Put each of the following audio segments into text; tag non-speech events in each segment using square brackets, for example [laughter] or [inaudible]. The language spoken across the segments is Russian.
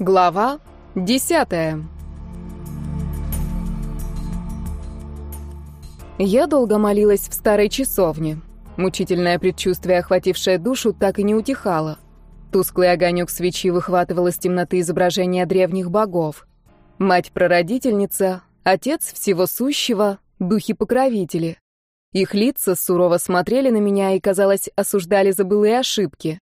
Глава десятая. Я долго молилась в старой часовне. Мучительное предчувствие, охватившее душу, так и не утихало. Тусклый огонек свечи выхватывал из темноты изображения древних богов. Мать-прародительница, отец всего сущего, духи-покровители. Их лица сурово смотрели на меня и, казалось, осуждали за былые ошибки.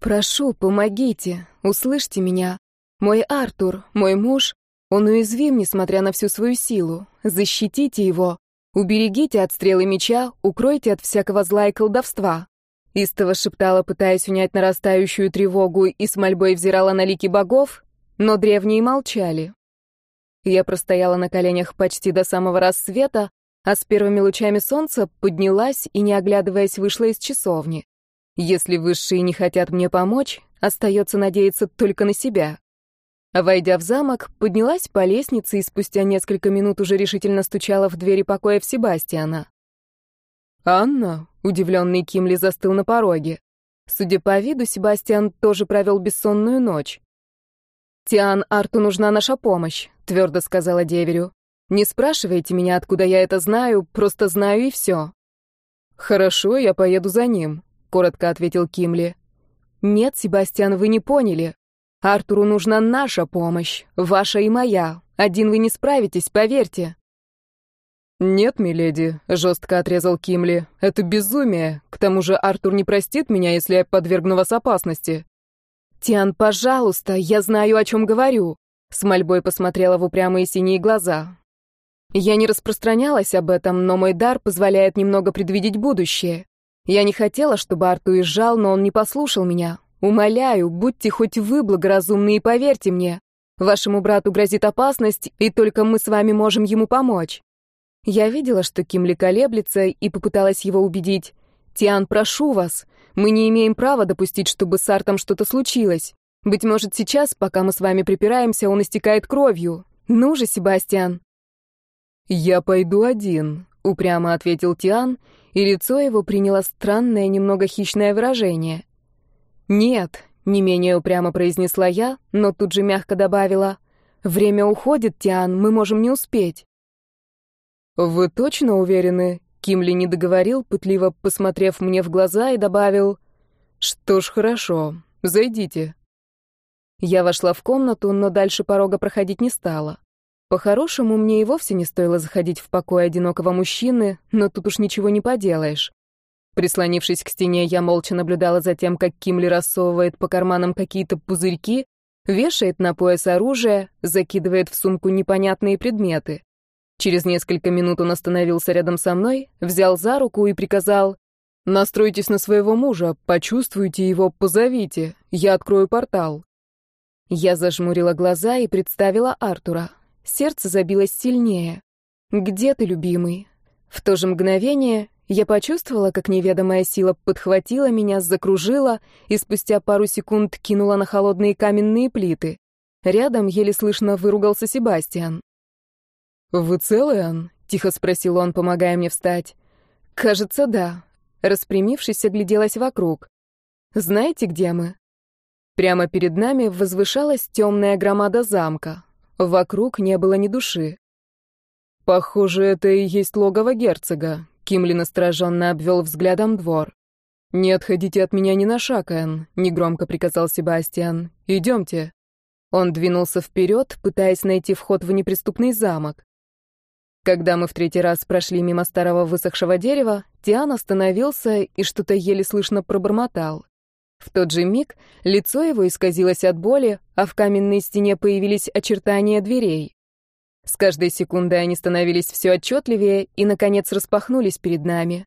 «Прошу, помогите, услышьте меня. Мой Артур, мой муж, он уязвим, несмотря на всю свою силу. Защитите его, уберегите от стрелы меча, укройте от всякого зла и колдовства». Истово шептала, пытаясь унять нарастающую тревогу, и с мольбой взирала на лики богов, но древние молчали. Я простояла на коленях почти до самого рассвета, а с первыми лучами солнца поднялась и, не оглядываясь, вышла из часовни. Если высшие не хотят мне помочь, остается надеяться только на себя. Войдя в замок, поднялась по лестнице и спустя несколько минут уже решительно стучала в двери покоя в Себастьяна. «Анна?» — удивленный Кимли застыл на пороге. Судя по виду, Себастьян тоже провел бессонную ночь. «Тиан, Арту нужна наша помощь», — твердо сказала деверю. «Не спрашивайте меня, откуда я это знаю, просто знаю и все». «Хорошо, я поеду за ним», — коротко ответил Кимли. «Нет, Себастьян, вы не поняли. Артуру нужна наша помощь, ваша и моя. Один вы не справитесь, поверьте». «Нет, миледи», — жестко отрезал Кимли, — «это безумие. К тому же Артур не простит меня, если я подвергну вас опасности». «Тиан, пожалуйста, я знаю, о чем говорю», — с мольбой посмотрела в упрямые синие глаза. «Я не распространялась об этом, но мой дар позволяет немного предвидеть будущее. Я не хотела, чтобы Арту уезжал, но он не послушал меня. Умоляю, будьте хоть вы благоразумны и поверьте мне. Вашему брату грозит опасность, и только мы с вами можем ему помочь. Я видела, что Кимли колеблется, и попыталась его убедить. «Тиан, прошу вас, мы не имеем права допустить, чтобы с Артом что-то случилось. Быть может, сейчас, пока мы с вами припираемся, он истекает кровью. Ну же, Себастьян!» «Я пойду один», — упрямо ответил Тиан, и лицо его приняло странное, немного хищное выражение. «Нет», — не менее упрямо произнесла я, но тут же мягко добавила, «Время уходит, Тиан, мы можем не успеть». «Вы точно уверены?» Кимли не договорил, пытливо посмотрев мне в глаза и добавил, «Что ж, хорошо, зайдите». Я вошла в комнату, но дальше порога проходить не стала. По-хорошему, мне и вовсе не стоило заходить в покой одинокого мужчины, но тут уж ничего не поделаешь. Прислонившись к стене, я молча наблюдала за тем, как Кимли рассовывает по карманам какие-то пузырьки, вешает на пояс оружие, закидывает в сумку непонятные предметы. Через несколько минут он остановился рядом со мной, взял за руку и приказал «Настройтесь на своего мужа, почувствуйте его, позовите, я открою портал». Я зажмурила глаза и представила Артура. Сердце забилось сильнее. «Где ты, любимый?» В то же мгновение я почувствовала, как неведомая сила подхватила меня, закружила и спустя пару секунд кинула на холодные каменные плиты. Рядом еле слышно выругался Себастьян. «Вы целы, Ан?» — тихо спросил он, помогая мне встать. «Кажется, да». Распрямившись, огляделась вокруг. «Знаете, где мы?» Прямо перед нами возвышалась темная громада замка. Вокруг не было ни души. «Похоже, это и есть логово герцога», — Кимли настороженно обвел взглядом двор. «Не отходите от меня ни на шаг, Энн», — негромко приказал Себастьян. «Идемте». Он двинулся вперед, пытаясь найти вход в неприступный замок. Когда мы в третий раз прошли мимо старого высохшего дерева, Тиан остановился и что-то еле слышно пробормотал. В тот же миг лицо его исказилось от боли, а в каменной стене появились очертания дверей. С каждой секундой они становились все отчетливее и, наконец, распахнулись перед нами.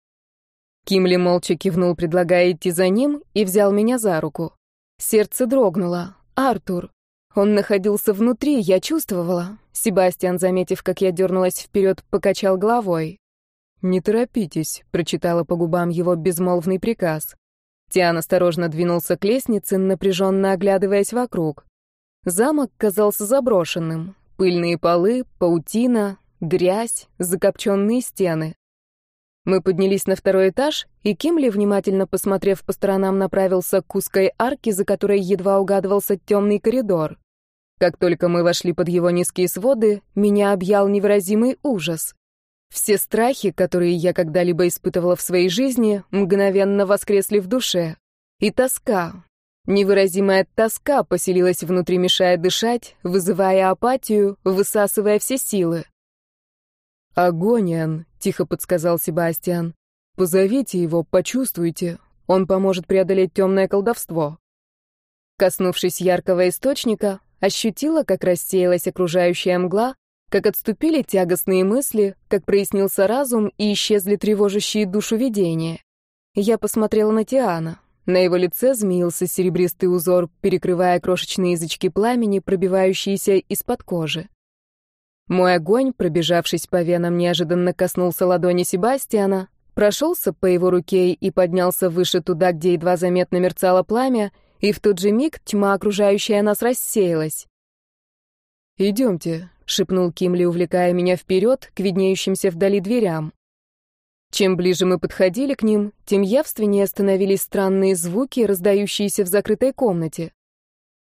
Кимли молча кивнул, предлагая идти за ним, и взял меня за руку. Сердце дрогнуло. «Артур!» Он находился внутри, я чувствовала. Себастьян, заметив, как я дернулась вперед, покачал головой. «Не торопитесь», — прочитала по губам его безмолвный приказ. Тиан осторожно двинулся к лестнице, напряженно оглядываясь вокруг. Замок казался заброшенным. Пыльные полы, паутина, грязь, закопченные стены. Мы поднялись на второй этаж, и Кимли, внимательно посмотрев по сторонам, направился к узкой арке, за которой едва угадывался темный коридор. Как только мы вошли под его низкие своды, меня объял невыразимый ужас. Все страхи, которые я когда-либо испытывала в своей жизни, мгновенно воскресли в душе. И тоска. Невыразимая тоска поселилась внутри, мешая дышать, вызывая апатию, высасывая все силы. «Агониан», — тихо подсказал Себастьян. «Позовите его, почувствуйте. Он поможет преодолеть темное колдовство». Коснувшись яркого источника, ощутила, как рассеялась окружающая мгла, как отступили тягостные мысли, как прояснился разум и исчезли тревожащие душу видения. Я посмотрела на Тиана. На его лице змеился серебристый узор, перекрывая крошечные язычки пламени, пробивающиеся из-под кожи. Мой огонь, пробежавшись по венам, неожиданно коснулся ладони Себастьяна, прошелся по его руке и поднялся выше туда, где едва заметно мерцало пламя, и в тот же миг тьма, окружающая нас, рассеялась. «Идемте», шепнул Кимли, увлекая меня вперед к виднеющимся вдали дверям. Чем ближе мы подходили к ним, тем явственнее становились странные звуки, раздающиеся в закрытой комнате.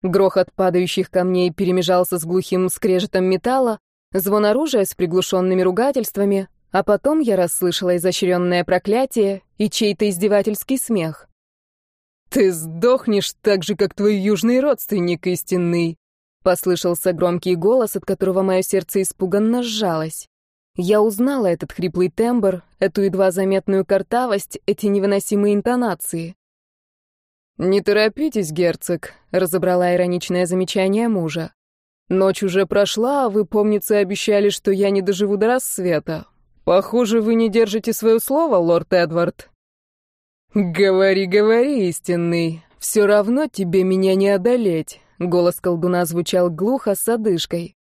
Грохот падающих камней перемежался с глухим скрежетом металла, звон оружия с приглушенными ругательствами, а потом я расслышала изощренное проклятие и чей-то издевательский смех. «Ты сдохнешь так же, как твой южный родственник истинный», Послышался громкий голос, от которого мое сердце испуганно сжалось. Я узнала этот хриплый тембр, эту едва заметную картавость, эти невыносимые интонации. «Не торопитесь, герцог», — разобрала ироничное замечание мужа. «Ночь уже прошла, а вы, помнится, обещали, что я не доживу до рассвета. Похоже, вы не держите свое слово, лорд Эдвард». «Говори, говори, истинный, все равно тебе меня не одолеть», Голос колдуна звучал глухо с одышкой.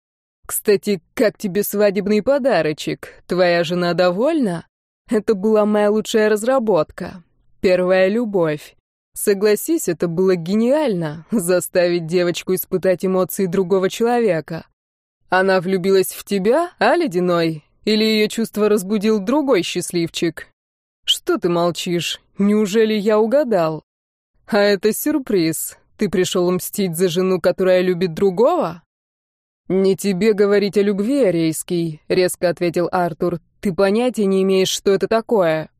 «Кстати, как тебе свадебный подарочек? Твоя жена довольна? Это была моя лучшая разработка. Первая любовь. Согласись, это было гениально — заставить девочку испытать эмоции другого человека. Она влюбилась в тебя, а, Ледяной? Или ее чувство разбудил другой счастливчик? Что ты молчишь? Неужели я угадал? А это сюрприз. Ты пришел мстить за жену, которая любит другого? Не тебе говорить о любви, Арейский, резко ответил Артур. Ты понятия не имеешь, что это такое.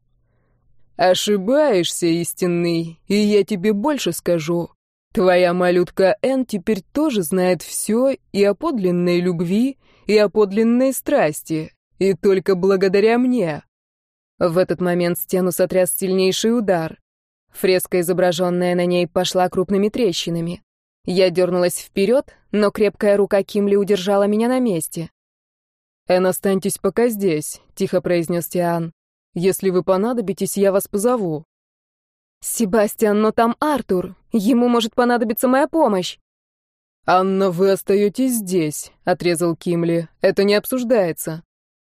Ошибаешься, истинный, и я тебе больше скажу. Твоя малютка Эн теперь тоже знает все и о подлинной любви, и о подлинной страсти, и только благодаря мне. В этот момент стену сотряс сильнейший удар. Фреска, изображенная на ней, пошла крупными трещинами. Я дернулась вперед, но крепкая рука Кимли удержала меня на месте. «Эн, останьтесь пока здесь», — тихо произнес Тиан. «Если вы понадобитесь, я вас позову». «Себастьян, но там Артур. Ему может понадобиться моя помощь». «Анна, вы остаетесь здесь», — отрезал Кимли. «Это не обсуждается».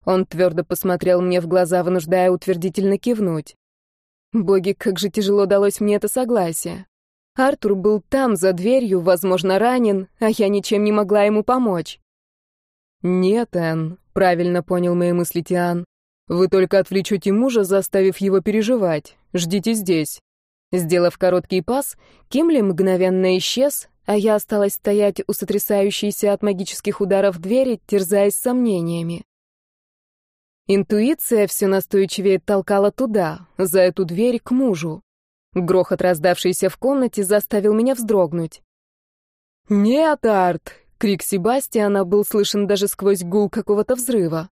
Он твердо посмотрел мне в глаза, вынуждая утвердительно кивнуть. Боги, как же тяжело далось мне это согласие. Артур был там, за дверью, возможно, ранен, а я ничем не могла ему помочь. «Нет, Энн», — правильно понял мои мысли Тиан. «Вы только отвлечете мужа, заставив его переживать. Ждите здесь». Сделав короткий пас, Кимли мгновенно исчез, а я осталась стоять у сотрясающейся от магических ударов двери, терзаясь сомнениями. Интуиция все настойчивее толкала туда, за эту дверь, к мужу. Грохот, раздавшийся в комнате, заставил меня вздрогнуть. «Нет, Арт!» — крик Себастьяна был слышен даже сквозь гул какого-то взрыва.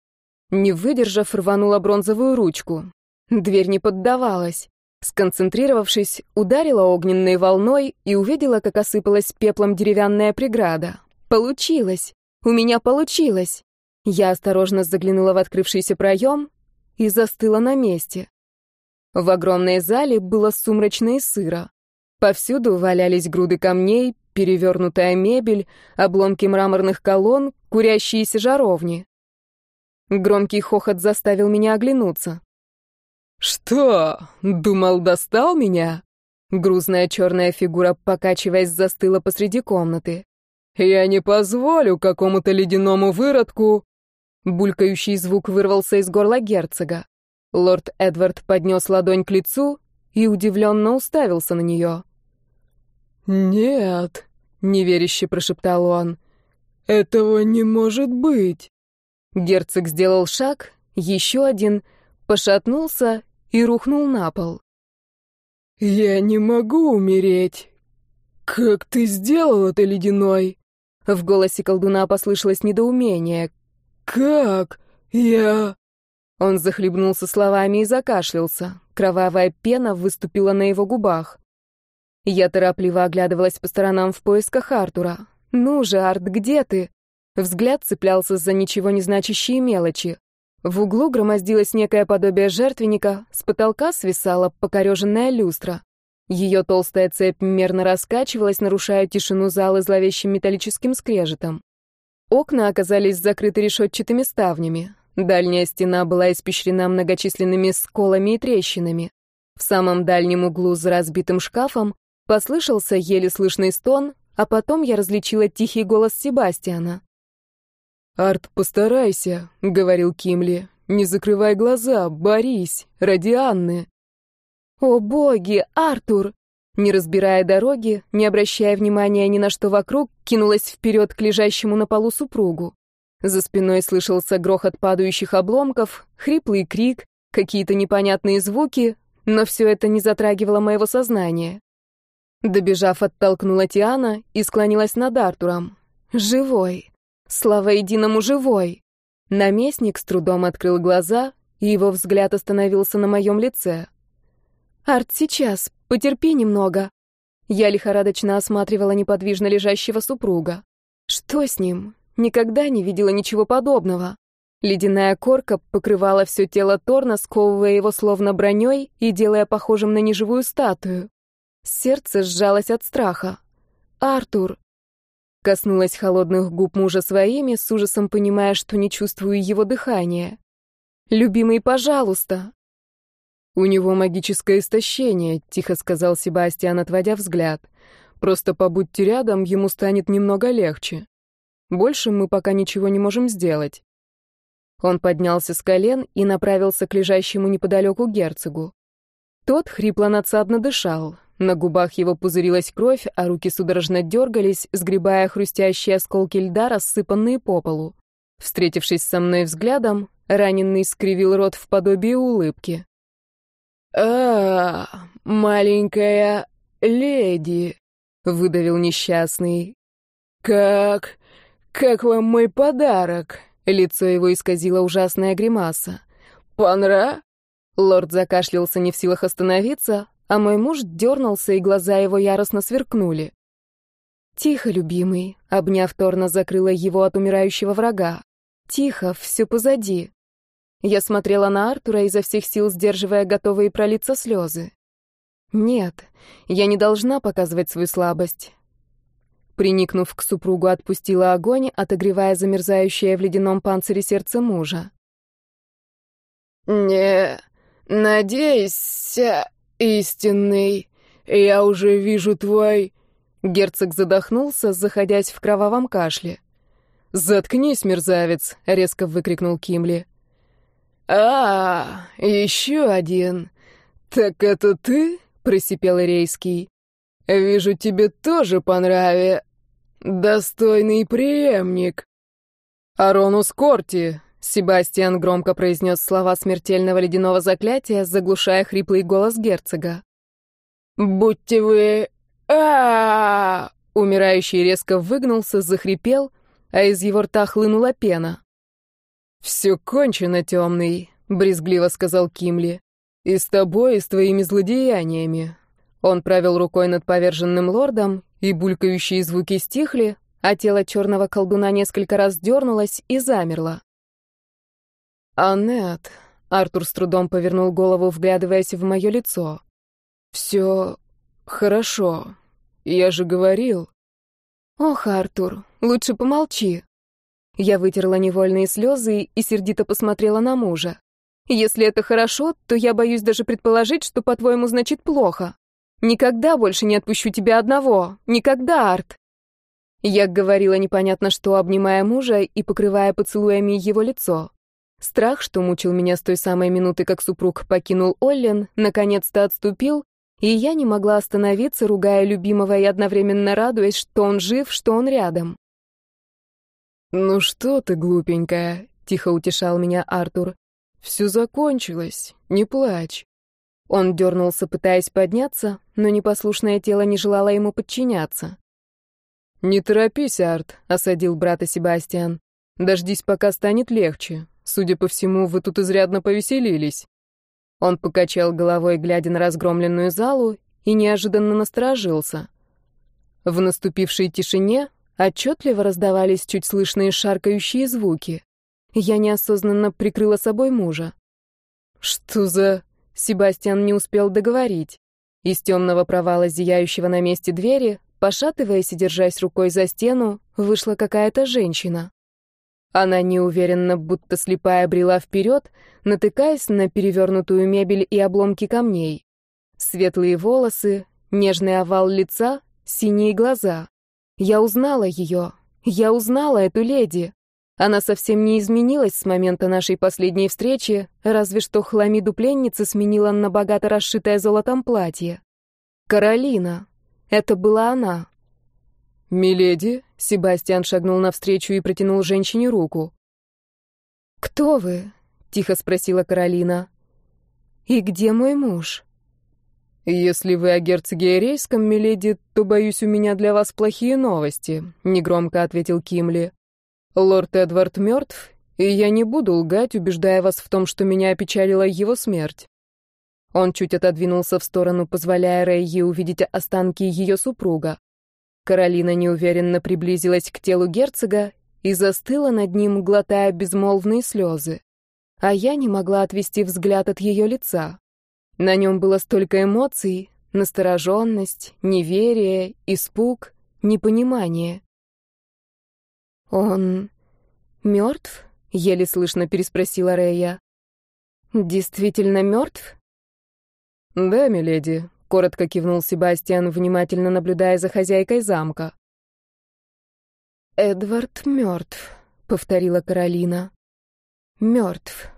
Не выдержав, рванула бронзовую ручку. Дверь не поддавалась. Сконцентрировавшись, ударила огненной волной и увидела, как осыпалась пеплом деревянная преграда. Получилось! У меня получилось! Я осторожно заглянула в открывшийся проем и застыла на месте. В огромной зале было сумрачно и сыро. Повсюду валялись груды камней, перевернутая мебель, обломки мраморных колонн, курящиеся жаровни. Громкий хохот заставил меня оглянуться. «Что? Думал, достал меня?» Грузная черная фигура, покачиваясь, застыла посреди комнаты. «Я не позволю какому-то ледяному выродку Булькающий звук вырвался из горла герцога. Лорд Эдвард поднес ладонь к лицу и удивленно уставился на нее. «Нет», — неверяще прошептал он, этого не может быть!» Герцог сделал шаг, еще один, пошатнулся и рухнул на пол. «Я не могу умереть! Как ты сделал это, Ледяной?» В голосе колдуна послышалось недоумение. «Как? Я...» Он захлебнулся словами и закашлялся. Кровавая пена выступила на его губах. Я торопливо оглядывалась по сторонам в поисках Артура. «Ну же, Арт, где ты?» Взгляд цеплялся за ничего не значащие мелочи. В углу громоздилось некое подобие жертвенника, с потолка свисала покореженная люстра. Ее толстая цепь мерно раскачивалась, нарушая тишину зала зловещим металлическим скрежетом. Окна оказались закрыты решетчатыми ставнями. Дальняя стена была испещрена многочисленными сколами и трещинами. В самом дальнем углу за разбитым шкафом послышался еле слышный стон, а потом я различила тихий голос Себастьяна. «Арт, постарайся», — говорил Кимли. «Не закрывай глаза, борись, ради Анны». «О боги, Артур!» Не разбирая дороги, не обращая внимания ни на что вокруг, кинулась вперед к лежащему на полу супругу. За спиной слышался грохот падающих обломков, хриплый крик, какие-то непонятные звуки, но все это не затрагивало моего сознания. Добежав, оттолкнула Тиана и склонилась над Артуром. «Живой! Слава единому живой!» Наместник с трудом открыл глаза, и его взгляд остановился на моем лице. «Арт, сейчас, потерпи немного». Я лихорадочно осматривала неподвижно лежащего супруга. Что с ним? Никогда не видела ничего подобного. Ледяная корка покрывала все тело Торна, сковывая его словно броней и делая похожим на неживую статую. Сердце сжалось от страха. «Артур!» Коснулась холодных губ мужа своими, с ужасом понимая, что не чувствую его дыхания. «Любимый, пожалуйста!» «У него магическое истощение», — тихо сказал Себастьян, отводя взгляд. «Просто побудьте рядом, ему станет немного легче. Больше мы пока ничего не можем сделать». Он поднялся с колен и направился к лежащему неподалеку герцогу. Тот хрипло-надсадно дышал. На губах его пузырилась кровь, а руки судорожно дергались, сгребая хрустящие осколки льда, рассыпанные по полу. Встретившись со мной взглядом, раненый скривил рот в подобии улыбки. «А, маленькая леди», — выдавил несчастный. «Как... как вам мой подарок?» Лицо его исказило ужасная гримаса. «Понра?» Лорд закашлялся не в силах остановиться, а мой муж дернулся, и глаза его яростно сверкнули. «Тихо, любимый», — обняв Торна, закрыла его от умирающего врага. «Тихо, все позади». Я смотрела на Артура, изо всех сил сдерживая готовые пролиться слезы. Нет, я не должна показывать свою слабость. Приникнув к супругу, отпустила огонь, отогревая замерзающее в ледяном панцире сердце мужа. «Не надейся, истинный, я уже вижу твой...» Герцог задохнулся, заходясь в кровавом кашле. «Заткнись, мерзавец!» — резко выкрикнул Кимли. «А, еще один. Так это ты?» — просипел Рейский. «Вижу, тебе тоже понраве. Достойный преемник». «Аронус Корти», — Себастьян громко произнес слова смертельного ледяного заклятия, заглушая хриплый голос герцога. «Будьте вы... а, Умирающий резко выгнулся, захрипел, а из его рта хлынула пена. «Все кончено, темный», — брезгливо сказал Кимли. «И с тобой, и с твоими злодеяниями». Он провел рукой над поверженным лордом, и булькающие звуки стихли, а тело черного колдуна несколько раз дернулось и замерло. «Аннет», — Артур с трудом повернул голову, вглядываясь в мое лицо. «Все хорошо. Я же говорил». «Ох, Артур, лучше помолчи», я вытерла невольные слезы и сердито посмотрела на мужа. «Если это хорошо, то я боюсь даже предположить, что, по-твоему, значит плохо. Никогда больше не отпущу тебя одного. Никогда, Арт!» Я говорила непонятно что, обнимая мужа и покрывая поцелуями его лицо. Страх, что мучил меня с той самой минуты, как супруг покинул Оллен, наконец-то отступил, и я не могла остановиться, ругая любимого и одновременно радуясь, что он жив, что он рядом. «Ну что ты, глупенькая?» — тихо утешал меня Артур. «Все закончилось, не плачь». Он дернулся, пытаясь подняться, но непослушное тело не желало ему подчиняться. «Не торопись, Арт», — осадил брата Себастьян. «Дождись, пока станет легче. Судя по всему, вы тут изрядно повеселились». Он покачал головой, глядя на разгромленную залу, и неожиданно насторожился. В наступившей тишине отчетливо раздавались чуть слышные шаркающие звуки. Я неосознанно прикрыла собой мужа. «Что за...» Себастьян не успел договорить. Из темного провала, зияющего на месте двери, пошатываясь и держась рукой за стену, вышла какая-то женщина. Она неуверенно, будто слепая, брела вперед, натыкаясь на перевернутую мебель и обломки камней. Светлые волосы, нежный овал лица, синие глаза. Я узнала ее. Я узнала эту леди. Она совсем не изменилась с момента нашей последней встречи, разве что хламиду пленницы сменила на богато расшитое золотом платье. Каролина. Это была она. «Миледи», — Себастьян шагнул навстречу и протянул женщине руку. «Кто вы?» — тихо спросила Каролина. «И где мой муж?» «Если вы о герцоге Эрейском, миледи, то, боюсь, у меня для вас плохие новости», — негромко ответил Кимли. Лорд Эдвард мертв, и я не буду лгать, убеждая вас в том, что меня опечалила его смерть. Он чуть отодвинулся в сторону, позволяя Рейе увидеть останки ее супруга. Каролина неуверенно приблизилась к телу герцога и застыла над ним, глотая безмолвные слезы. А я не могла отвести взгляд от ее лица. На нем было столько эмоций, настороженность, неверие, испуг, непонимание. «Он мертв?» — еле слышно переспросила Рея. «Действительно мертв?» «Да, миледи», — коротко кивнул Себастьян, внимательно наблюдая за хозяйкой замка. «Эдвард мертв», — повторила Каролина. «Мертв».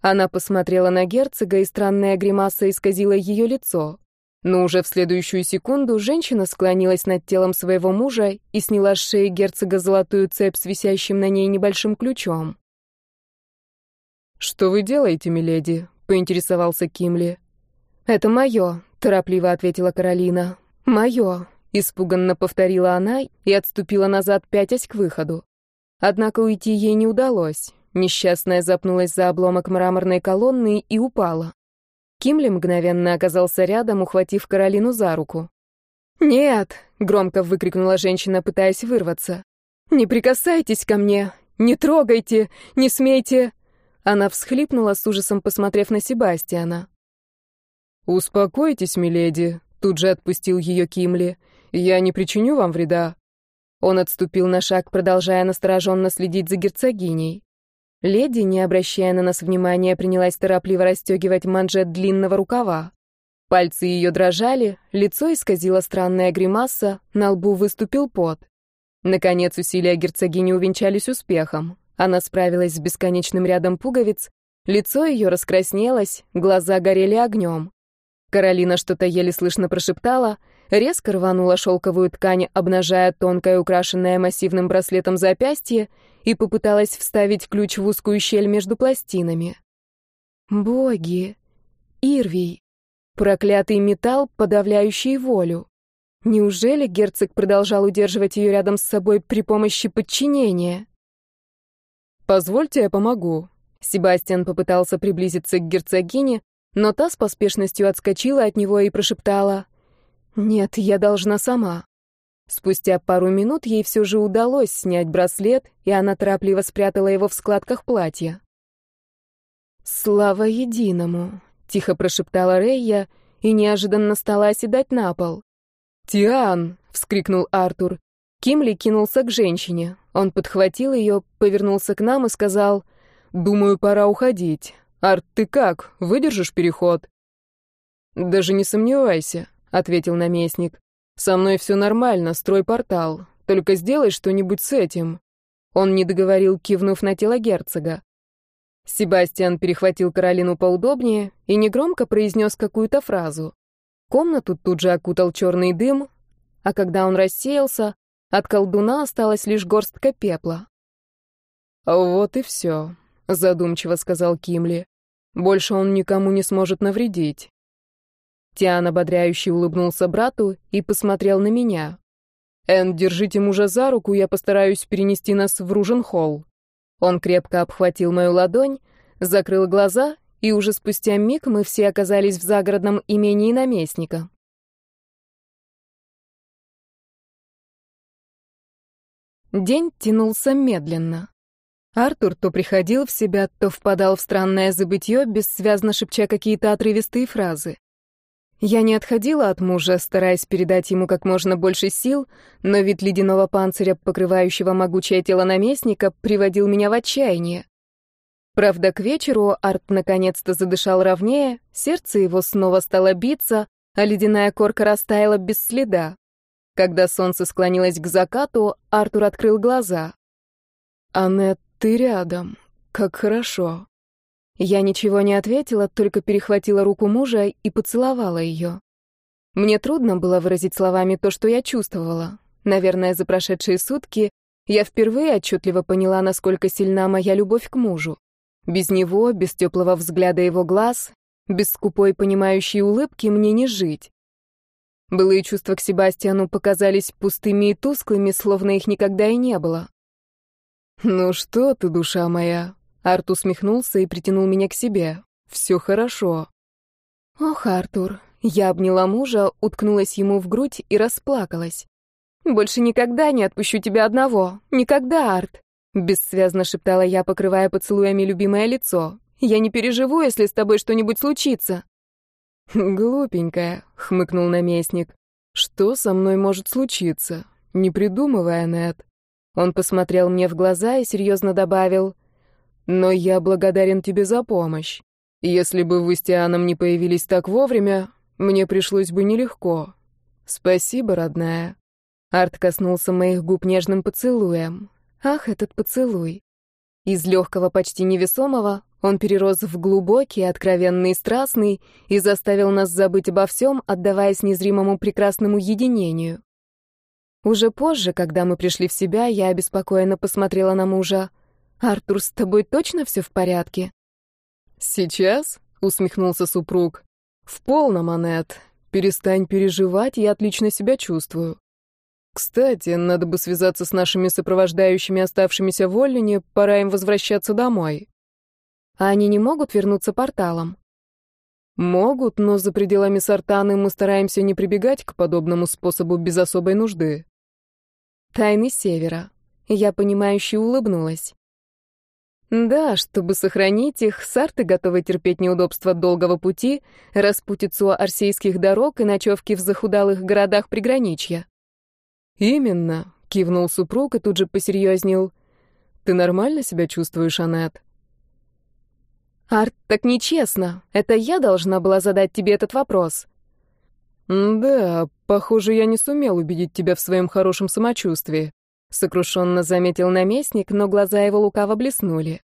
Она посмотрела на герцога, и странная гримаса исказила ее лицо. Но уже в следующую секунду женщина склонилась над телом своего мужа и сняла с шеи герцога золотую цепь с висящим на ней небольшим ключом. «Что вы делаете, миледи?» — поинтересовался Кимли. «Это мое», — торопливо ответила Каролина. «Мое», — испуганно повторила она и отступила назад, пятясь к выходу. Однако уйти ей не удалось. Несчастная запнулась за обломок мраморной колонны и упала. Кимли мгновенно оказался рядом, ухватив Каролину за руку. «Нет!» — громко выкрикнула женщина, пытаясь вырваться. «Не прикасайтесь ко мне! Не трогайте! Не смейте!» Она всхлипнула с ужасом, посмотрев на Себастьяна. «Успокойтесь, миледи», — тут же отпустил ее Кимли. «Я не причиню вам вреда». Он отступил на шаг, продолжая настороженно следить за герцогиней. Леди, не обращая на нас внимания, принялась торопливо расстегивать манжет длинного рукава. Пальцы ее дрожали, лицо исказило странная гримаса, на лбу выступил пот. Наконец усилия герцогини увенчались успехом. Она справилась с бесконечным рядом пуговиц, лицо ее раскраснелось, глаза горели огнем. Каролина что-то еле слышно прошептала, резко рванула шелковую ткань, обнажая тонкое, украшенное массивным браслетом запястье, и попыталась вставить ключ в узкую щель между пластинами. Боги! Ирвий! Проклятый металл, подавляющий волю. Неужели герцог продолжал удерживать ее рядом с собой при помощи подчинения? «Позвольте, я помогу». Себастьян попытался приблизиться к герцогине, но та с поспешностью отскочила от него и прошептала «Нет, я должна сама». Спустя пару минут ей все же удалось снять браслет, и она торопливо спрятала его в складках платья. «Слава единому!» — тихо прошептала Рейя и неожиданно стала оседать на пол. «Тиан!» — вскрикнул Артур. Кимли кинулся к женщине. Он подхватил ее, повернулся к нам и сказал, «Думаю, пора уходить. Арт, ты как, выдержишь переход?» «Даже не сомневайся», — ответил наместник. «Со мной все нормально, строй портал. Только сделай что-нибудь с этим». Он не договорил, кивнув на тело герцога. Себастьян перехватил Каролину поудобнее и негромко произнес какую-то фразу. Комнату тут же окутал черный дым, а когда он рассеялся, От колдуна осталась лишь горстка пепла. «Вот и все», — задумчиво сказал Кимли. «Больше он никому не сможет навредить». Тиан ободряюще улыбнулся брату и посмотрел на меня. «Энн, держите мужа за руку, я постараюсь перенести нас в Руженхолл». Он крепко обхватил мою ладонь, закрыл глаза, и уже спустя миг мы все оказались в загородном имении наместника. День тянулся медленно. Артур то приходил в себя, то впадал в странное забытье, бессвязно шепча какие-то отрывистые фразы. Я не отходила от мужа, стараясь передать ему как можно больше сил, но вид ледяного панциря, покрывающего могучее тело наместника, приводил меня в отчаяние. Правда, к вечеру Арт наконец-то задышал ровнее, сердце его снова стало биться, а ледяная корка растаяла без следа. Когда солнце склонилось к закату, Артур открыл глаза. «Аннет, ты рядом. Как хорошо». Я ничего не ответила, только перехватила руку мужа и поцеловала ее. Мне трудно было выразить словами то, что я чувствовала. Наверное, за прошедшие сутки я впервые отчетливо поняла, насколько сильна моя любовь к мужу. Без него, без теплого взгляда его глаз, без скупой понимающей улыбки мне не жить. Былые чувства к Себастьяну показались пустыми и тусклыми, словно их никогда и не было. «Ну что ты, душа моя?» Арт усмехнулся и притянул меня к себе. «Все хорошо». «Ох, Артур». Я обняла мужа, уткнулась ему в грудь и расплакалась. «Больше никогда не отпущу тебя одного. Никогда, Арт!» Бессвязно шептала я, покрывая поцелуями любимое лицо. «Я не переживу, если с тобой что-нибудь случится». «Глупенькая», — хмыкнул наместник. «Что со мной может случиться? Не придумывая, Нед». Он посмотрел мне в глаза и серьезно добавил. «Но я благодарен тебе за помощь. Если бы вы с Тианом не появились так вовремя, мне пришлось бы нелегко. Спасибо, родная». Арт коснулся моих губ нежным поцелуем. Ах, этот поцелуй. Из легкого, почти невесомого он перерос в глубокий, откровенный страстный и заставил нас забыть обо всем, отдаваясь незримому прекрасному единению. Уже позже, когда мы пришли в себя, я обеспокоенно посмотрела на мужа. «Артур, с тобой точно все в порядке?» «Сейчас?» — усмехнулся супруг. «В полном, Анет. Перестань переживать, я отлично себя чувствую. Кстати, надо бы связаться с нашими сопровождающими, оставшимися в Оллине, пора им возвращаться домой». А они не могут вернуться порталом? Могут, но за пределами Сартаны мы стараемся не прибегать к подобному способу без особой нужды. Тайны Севера. Я понимающе улыбнулась. Да, чтобы сохранить их, сарты готовы терпеть неудобства долгого пути, распутицу арсейских дорог и ночевки в захудалых городах приграничья. «Именно», — кивнул супруг и тут же посерьезнел. «Ты нормально себя чувствуешь, Аннет?» «Арт, так нечестно. Это я должна была задать тебе этот вопрос». «Да, похоже, я не сумел убедить тебя в своем хорошем самочувствии», — сокрушенно заметил наместник, но глаза его лукаво блеснули.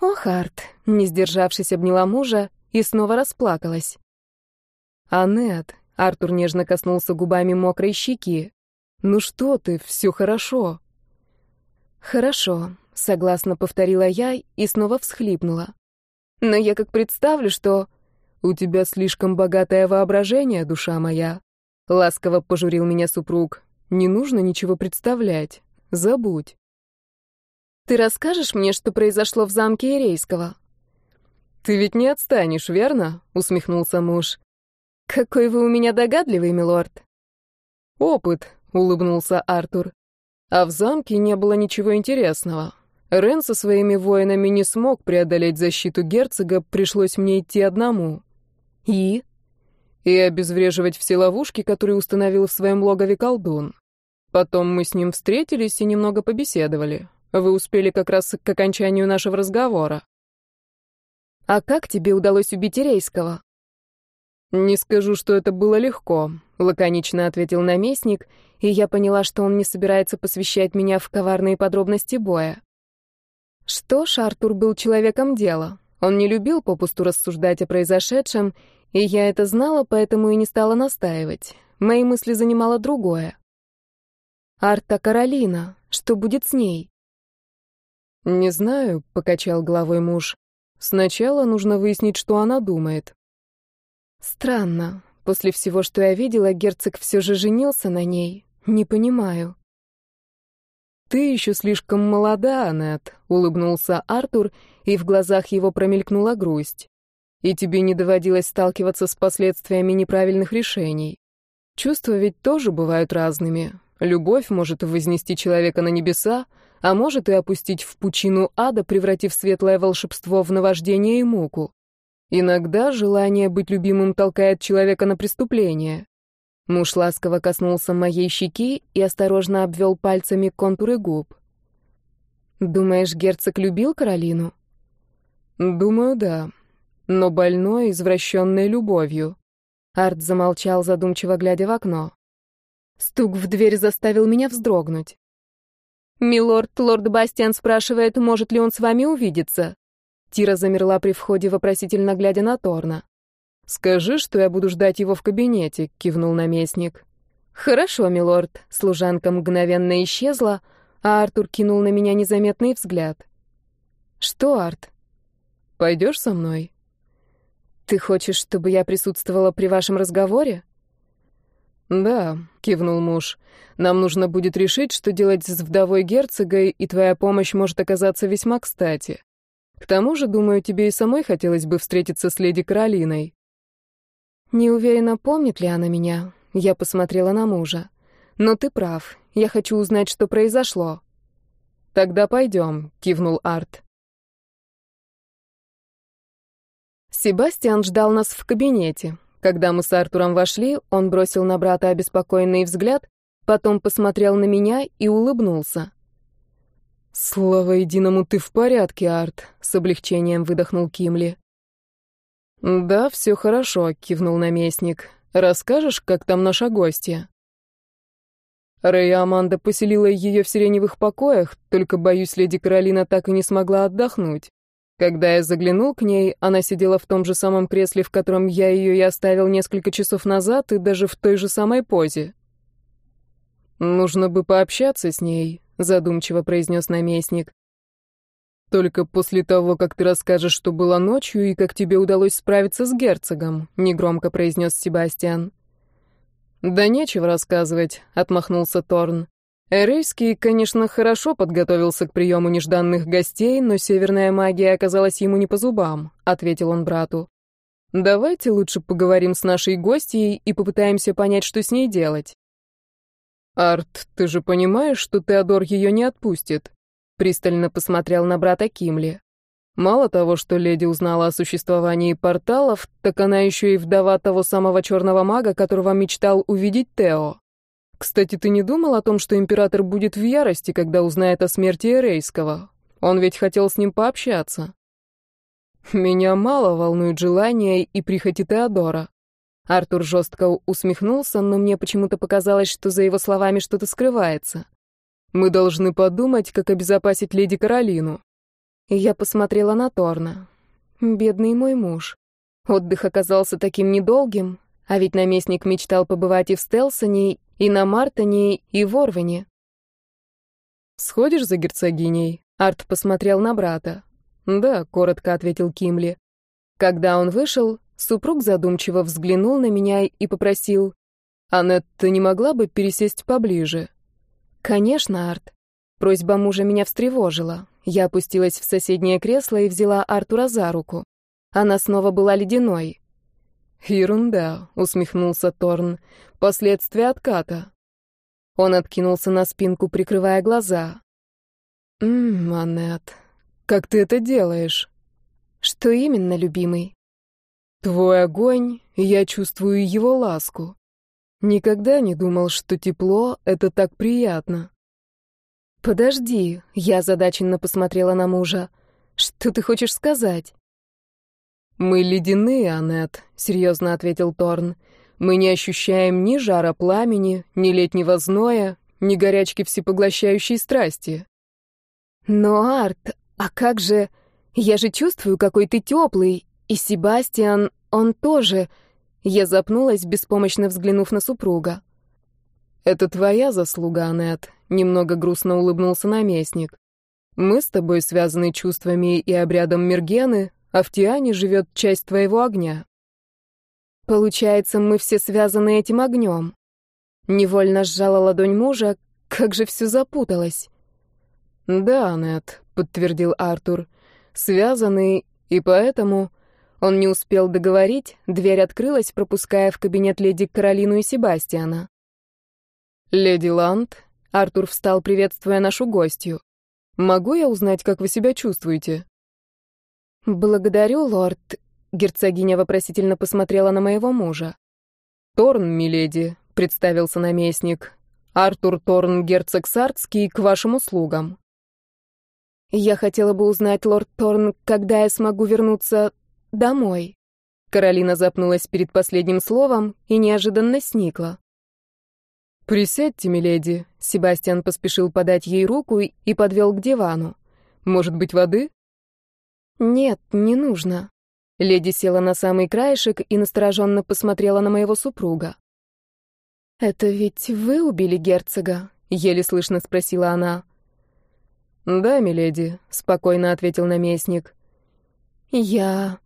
«Ох, Арт», — не сдержавшись, обняла мужа и снова расплакалась. «Анет», — Артур нежно коснулся губами мокрой щеки, — «ну что ты, все хорошо». «Хорошо», — согласно повторила я и снова всхлипнула. Но я как представлю, что... У тебя слишком богатое воображение, душа моя. Ласково пожурил меня супруг. Не нужно ничего представлять. Забудь. Ты расскажешь мне, что произошло в замке Ирейского? Ты ведь не отстанешь, верно? Усмехнулся муж. Какой вы у меня догадливый, милорд. Опыт, улыбнулся Артур. А в замке не было ничего интересного. Рен со своими воинами не смог преодолеть защиту герцога, пришлось мне идти одному. И? И обезвреживать все ловушки, которые установил в своем логове колдун. Потом мы с ним встретились и немного побеседовали. Вы успели как раз к окончанию нашего разговора. А как тебе удалось убить Рейского? Не скажу, что это было легко, лаконично ответил наместник, и я поняла, что он не собирается посвящать меня в коварные подробности боя. Что ж, Артур был человеком дела. Он не любил попусту рассуждать о произошедшем, и я это знала, поэтому и не стала настаивать. Мои мысли занимало другое. Арта Каролина. Что будет с ней?» «Не знаю», — покачал головой муж. «Сначала нужно выяснить, что она думает». «Странно. После всего, что я видела, герцог все же женился на ней. Не понимаю». «Ты еще слишком молода, Аннет», — улыбнулся Артур, и в глазах его промелькнула грусть. «И тебе не доводилось сталкиваться с последствиями неправильных решений. Чувства ведь тоже бывают разными. Любовь может вознести человека на небеса, а может и опустить в пучину ада, превратив светлое волшебство в наваждение и муку. Иногда желание быть любимым толкает человека на преступление. Муж ласково коснулся моей щеки и осторожно обвел пальцами контуры губ. «Думаешь, герцог любил Каролину?» «Думаю, да. Но больной, извращенной любовью». Арт замолчал, задумчиво глядя в окно. Стук в дверь заставил меня вздрогнуть. «Милорд, лорд Бастиан спрашивает, может ли он с вами увидеться?» Тира замерла при входе, вопросительно глядя на Торна. «Скажи, что я буду ждать его в кабинете», — кивнул наместник. «Хорошо, милорд». Служанка мгновенно исчезла, а Артур кинул на меня незаметный взгляд. «Что, Арт?» «Пойдешь со мной?» «Ты хочешь, чтобы я присутствовала при вашем разговоре?» «Да», — кивнул муж. «Нам нужно будет решить, что делать с вдовой герцога, и твоя помощь может оказаться весьма кстати. К тому же, думаю, тебе и самой хотелось бы встретиться с леди Каролиной». Не уверена, помнит ли она меня. Я посмотрела на мужа. Но ты прав. Я хочу узнать, что произошло. Тогда пойдем, кивнул Арт. Себастьян ждал нас в кабинете. Когда мы с Артуром вошли, он бросил на брата обеспокоенный взгляд, потом посмотрел на меня и улыбнулся. «Слава единому, ты в порядке, Арт», — с облегчением выдохнул Кимли. «Да, все хорошо», — кивнул наместник. «Расскажешь, как там наша гостья?» Рэя Аманда поселила ее в сиреневых покоях, только, боюсь, леди Каролина так и не смогла отдохнуть. Когда я заглянул к ней, она сидела в том же самом кресле, в котором я ее и оставил несколько часов назад, и даже в той же самой позе. «Нужно бы пообщаться с ней», — задумчиво произнес наместник. «Только после того, как ты расскажешь, что было ночью и как тебе удалось справиться с герцогом», — негромко произнес Себастьян. «Да нечего рассказывать», — отмахнулся Торн. Эрейский, конечно, хорошо подготовился к приему нежданных гостей, но северная магия оказалась ему не по зубам», — ответил он брату. «Давайте лучше поговорим с нашей гостьей и попытаемся понять, что с ней делать». «Арт, ты же понимаешь, что Теодор ее не отпустит?» пристально посмотрел на брата Кимли. Мало того, что леди узнала о существовании порталов, так она еще и вдова того самого черного мага, которого мечтал увидеть Тео. Кстати, ты не думал о том, что император будет в ярости, когда узнает о смерти Эрейского? Он ведь хотел с ним пообщаться. Меня мало волнует желание и прихоти Теодора. Артур жестко усмехнулся, но мне почему-то показалось, что за его словами что-то скрывается. Мы должны подумать, как обезопасить леди Каролину. Я посмотрела на Торна. Бедный мой муж. Отдых оказался таким недолгим, а ведь наместник мечтал побывать и в Стелсоне, и на Мартоне, и в Орване. «Сходишь за герцогиней?» Арт посмотрел на брата. «Да», — коротко ответил Кимли. Когда он вышел, супруг задумчиво взглянул на меня и попросил, «Аннет, ты не могла бы пересесть поближе? «Конечно, Арт». Просьба мужа меня встревожила. Я опустилась в соседнее кресло и взяла Артура за руку. Она снова была ледяной. «Ерунда», — усмехнулся Торн. «Последствия отката». Он откинулся на спинку, прикрывая глаза. «Ммм, Аннет, как ты это делаешь?» «Что именно, любимый?» «Твой огонь, я чувствую его ласку. Никогда не думал, что тепло — это так приятно. «Подожди», — я задаченно посмотрела на мужа. «Что ты хочешь сказать?» «Мы ледяные, Аннет», — серьезно ответил Торн. «Мы не ощущаем ни жара пламени, ни летнего зноя, ни горячки всепоглощающей страсти». «Но, Арт, а как же... Я же чувствую, какой ты теплый, и Себастьян, он тоже...» Я запнулась, беспомощно взглянув на супруга. «Это твоя заслуга, Аннет», — немного грустно улыбнулся наместник. «Мы с тобой связаны чувствами и обрядом Мергены, а в Тиане живет часть твоего огня». «Получается, мы все связаны этим огнем». Невольно сжала ладонь мужа, как же все запуталось. «Да, Аннет», — подтвердил Артур, — «связаны, и поэтому...» Он не успел договорить, дверь открылась, пропуская в кабинет леди Каролину и Себастьяна. «Леди Ланд», — Артур встал, приветствуя нашу гостью. «Могу я узнать, как вы себя чувствуете?» «Благодарю, лорд», — герцогиня вопросительно посмотрела на моего мужа. «Торн, миледи», — представился наместник. «Артур Торн, герцог Сардский, к вашим услугам». «Я хотела бы узнать, лорд Торн, когда я смогу вернуться домой». Каролина запнулась перед последним словом и неожиданно сникла. «Присядьте, миледи», — Себастьян поспешил подать ей руку и подвел к дивану. «Может быть, воды?» «Нет, не нужно». Леди села на самый краешек и настороженно посмотрела на моего супруга. «Это ведь вы убили герцога?» — еле слышно спросила она. «Да, миледи», — спокойно ответил наместник. «Я...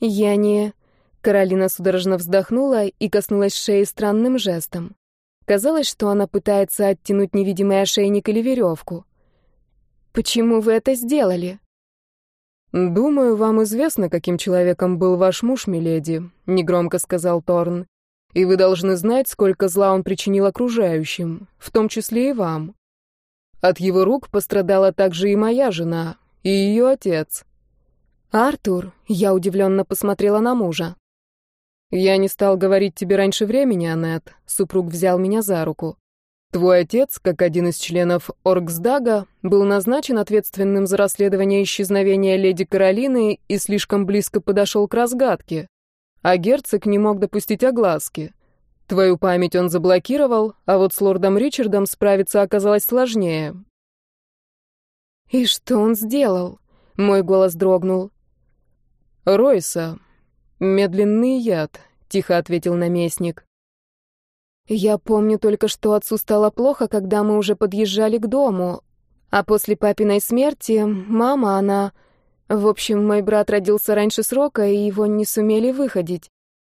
я не...» Каролина судорожно вздохнула и коснулась шеи странным жестом. Казалось, что она пытается оттянуть невидимый ошейник или веревку. «Почему вы это сделали?» «Думаю, вам известно, каким человеком был ваш муж, миледи», — негромко сказал Торн. «И вы должны знать, сколько зла он причинил окружающим, в том числе и вам. От его рук пострадала также и моя жена, и ее отец. «Артур», — я удивленно посмотрела на мужа. «Я не стал говорить тебе раньше времени, Аннет», — супруг взял меня за руку. «Твой отец, как один из членов Оргсдага, был назначен ответственным за расследование исчезновения леди Каролины и слишком близко подошел к разгадке, а герцог не мог допустить огласки. Твою память он заблокировал, а вот с лордом Ричардом справиться оказалось сложнее. И что он сделал? Мой голос дрогнул. Ройса. Медленный яд, тихо ответил наместник. Я помню только, что отцу стало плохо, когда мы уже подъезжали к дому. А после папиной смерти мама, она... В общем, мой брат родился раньше срока, и его не сумели выходить.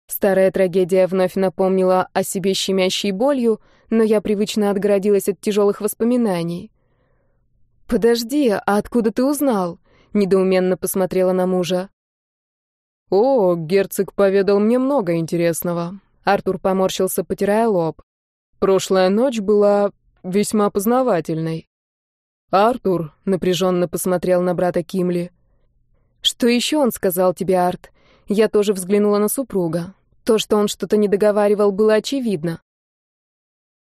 Старая трагедия вновь напомнила о себе щемящей болью, но я привычно отгородилась от тяжелых воспоминаний. «Подожди, а откуда ты узнал?» — недоуменно посмотрела на мужа. «О, герцог поведал мне много интересного». Артур поморщился, потирая лоб. «Прошлая ночь была весьма познавательной». «Артур», — напряженно посмотрел на брата Кимли. «Что еще он сказал тебе, Арт?» Я тоже взглянула на супруга. То, что он что-то не договаривал, было очевидно.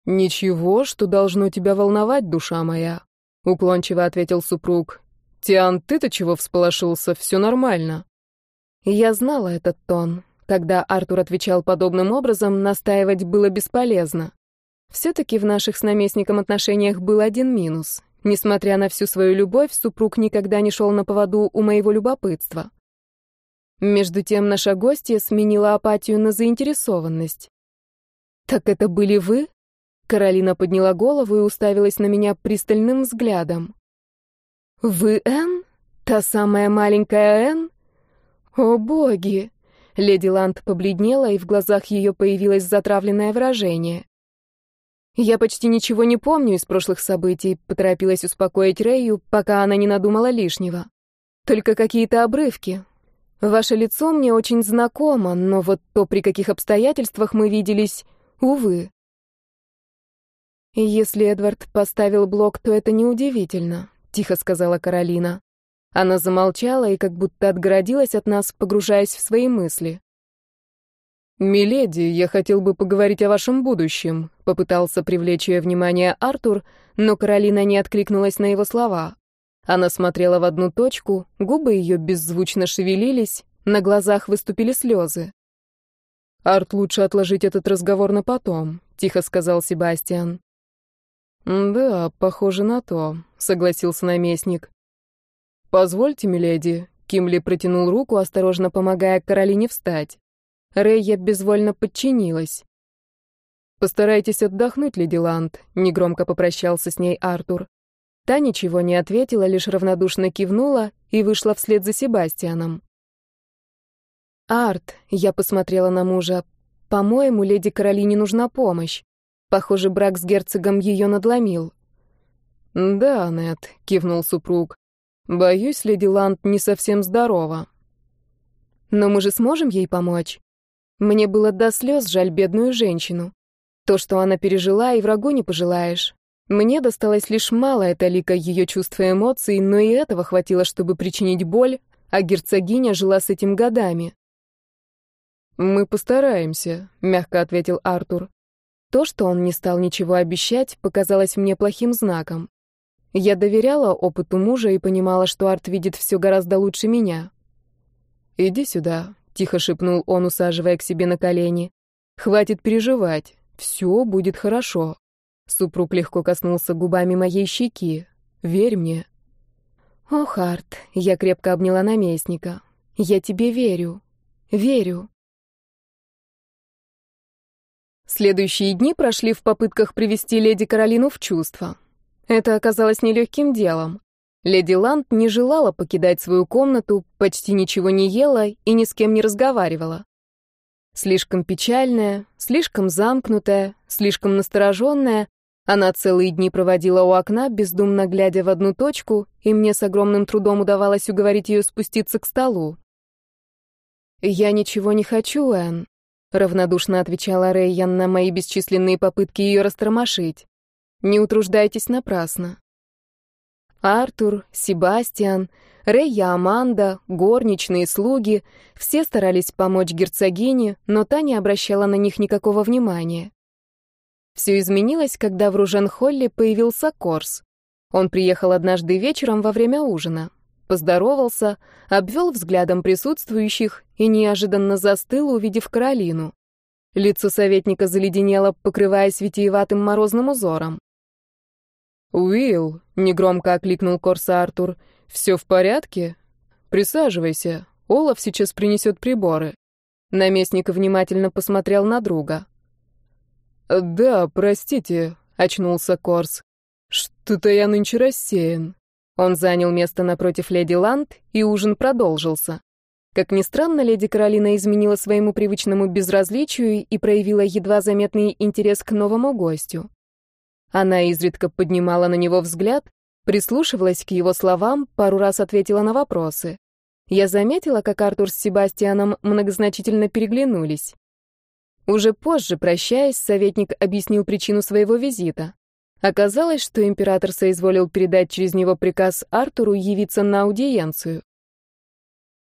Ничего, что должно тебя волновать, душа моя, уклончиво ответил супруг. Тиан, ты-то чего всполошился? Все нормально. Я знала этот тон. Когда Артур отвечал подобным образом, настаивать было бесполезно. Все-таки в наших с наместником отношениях был один минус. Несмотря на всю свою любовь, супруг никогда не шел на поводу у моего любопытства. Между тем наша гостья сменила апатию на заинтересованность. «Так это были вы?» Каролина подняла голову и уставилась на меня пристальным взглядом. «Вы Энн? Та самая маленькая Энн? О, боги!» Леди Ланд побледнела, и в глазах ее появилось затравленное выражение. «Я почти ничего не помню из прошлых событий», — поторопилась успокоить Рэю, пока она не надумала лишнего. «Только какие-то обрывки, Ваше лицо мне очень знакомо, но вот то, при каких обстоятельствах мы виделись, увы. Если Эдвард поставил блок, то это неудивительно, тихо сказала Каролина. Она замолчала и как будто отгородилась от нас, погружаясь в свои мысли. «Миледи, я хотел бы поговорить о вашем будущем», — попытался привлечь ее внимание Артур, но Каролина не откликнулась на его слова. Она смотрела в одну точку, губы ее беззвучно шевелились, на глазах выступили слезы. «Арт, лучше отложить этот разговор на потом», — тихо сказал Себастьян. «Да, похоже на то», — согласился наместник. «Позвольте, миледи», — Кимли протянул руку, осторожно помогая Каролине встать. Рейя безвольно подчинилась. «Постарайтесь отдохнуть, леди Ланд», — негромко попрощался с ней Артур. Та ничего не ответила, лишь равнодушно кивнула и вышла вслед за Себастьяном. «Арт», — я посмотрела на мужа, — «по-моему, леди Каролине нужна помощь. Похоже, брак с герцогом ее надломил». «Да, Нет», — кивнул супруг. «Боюсь, леди Ланд не совсем здорова». «Но мы же сможем ей помочь?» Мне было до слез жаль бедную женщину. То, что она пережила, и врагу не пожелаешь. Мне досталось лишь малая талика ее чувств и эмоций, но и этого хватило, чтобы причинить боль, а герцогиня жила с этим годами. «Мы постараемся», — мягко ответил Артур. То, что он не стал ничего обещать, показалось мне плохим знаком. Я доверяла опыту мужа и понимала, что Арт видит все гораздо лучше меня. «Иди сюда», — тихо шепнул он, усаживая к себе на колени. «Хватит переживать. Все будет хорошо». Супруг легко коснулся губами моей щеки. «Верь мне». «Ох, Арт», — я крепко обняла наместника. «Я тебе верю. Верю». Следующие дни прошли в попытках привести леди Каролину в чувство. Это оказалось нелегким делом. Леди Ланд не желала покидать свою комнату, почти ничего не ела и ни с кем не разговаривала. Слишком печальная, слишком замкнутая, слишком настороженная, она целые дни проводила у окна, бездумно глядя в одну точку, и мне с огромным трудом удавалось уговорить ее спуститься к столу. «Я ничего не хочу, Энн», — равнодушно отвечала Рейян на мои бесчисленные попытки ее растормошить. «Не утруждайтесь напрасно. Артур, Себастьян, Рейя Аманда, горничные слуги — все старались помочь герцогине, но та не обращала на них никакого внимания. Все изменилось, когда в Ружен-Холле появился Корс. Он приехал однажды вечером во время ужина, поздоровался, обвел взглядом присутствующих и неожиданно застыл, увидев Каролину. Лицо советника заледенело, покрываясь витиеватым морозным узором. «Уилл», — негромко окликнул Корса Артур, — «все в порядке? Присаживайся, Олаф сейчас принесет приборы». Наместник внимательно посмотрел на друга. «Да, простите», — очнулся Корс. «Что-то я нынче рассеян». Он занял место напротив леди Ланд, и ужин продолжился. Как ни странно, леди Каролина изменила своему привычному безразличию и проявила едва заметный интерес к новому гостю. Она изредка поднимала на него взгляд, прислушивалась к его словам, пару раз ответила на вопросы. Я заметила, как Артур с Себастьяном многозначительно переглянулись. Уже позже, прощаясь, советник объяснил причину своего визита. Оказалось, что император соизволил передать через него приказ Артуру явиться на аудиенцию.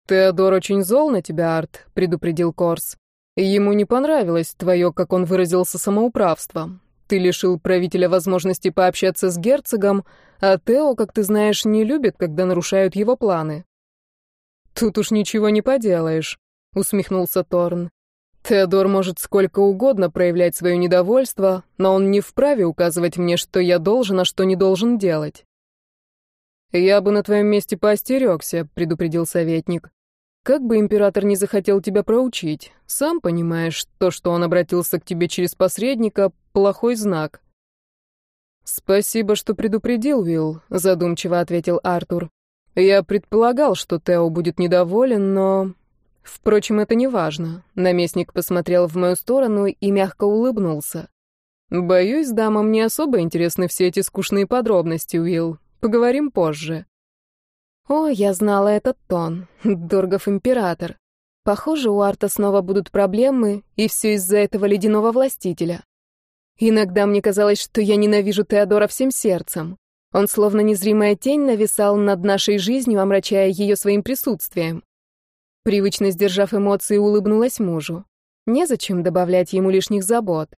«Теодор очень зол на тебя, Арт», — предупредил Корс. «Ему не понравилось твое, как он выразился, самоуправство. Ты лишил правителя возможности пообщаться с герцогом, а Тео, как ты знаешь, не любит, когда нарушают его планы. Тут уж ничего не поделаешь, усмехнулся Торн. Теодор может сколько угодно проявлять свое недовольство, но он не вправе указывать мне, что я должен, а что не должен делать. Я бы на твоем месте поостерегся, предупредил советник. Как бы император не захотел тебя проучить, сам понимаешь, то, что он обратился к тебе через посредника, плохой знак. Спасибо, что предупредил, Вилл, задумчиво ответил Артур. Я предполагал, что Тео будет недоволен, но впрочем, это не важно. Наместник посмотрел в мою сторону и мягко улыбнулся. Боюсь, дамам не особо интересны все эти скучные подробности, Уилл. Поговорим позже. О, я знала этот тон. [laughs] Доргов император. Похоже, у Арта снова будут проблемы, и все из-за этого ледяного властителя. Иногда мне казалось, что я ненавижу Теодора всем сердцем. Он словно незримая тень нависал над нашей жизнью, омрачая ее своим присутствием. Привычно сдержав эмоции, улыбнулась мужу. Незачем добавлять ему лишних забот.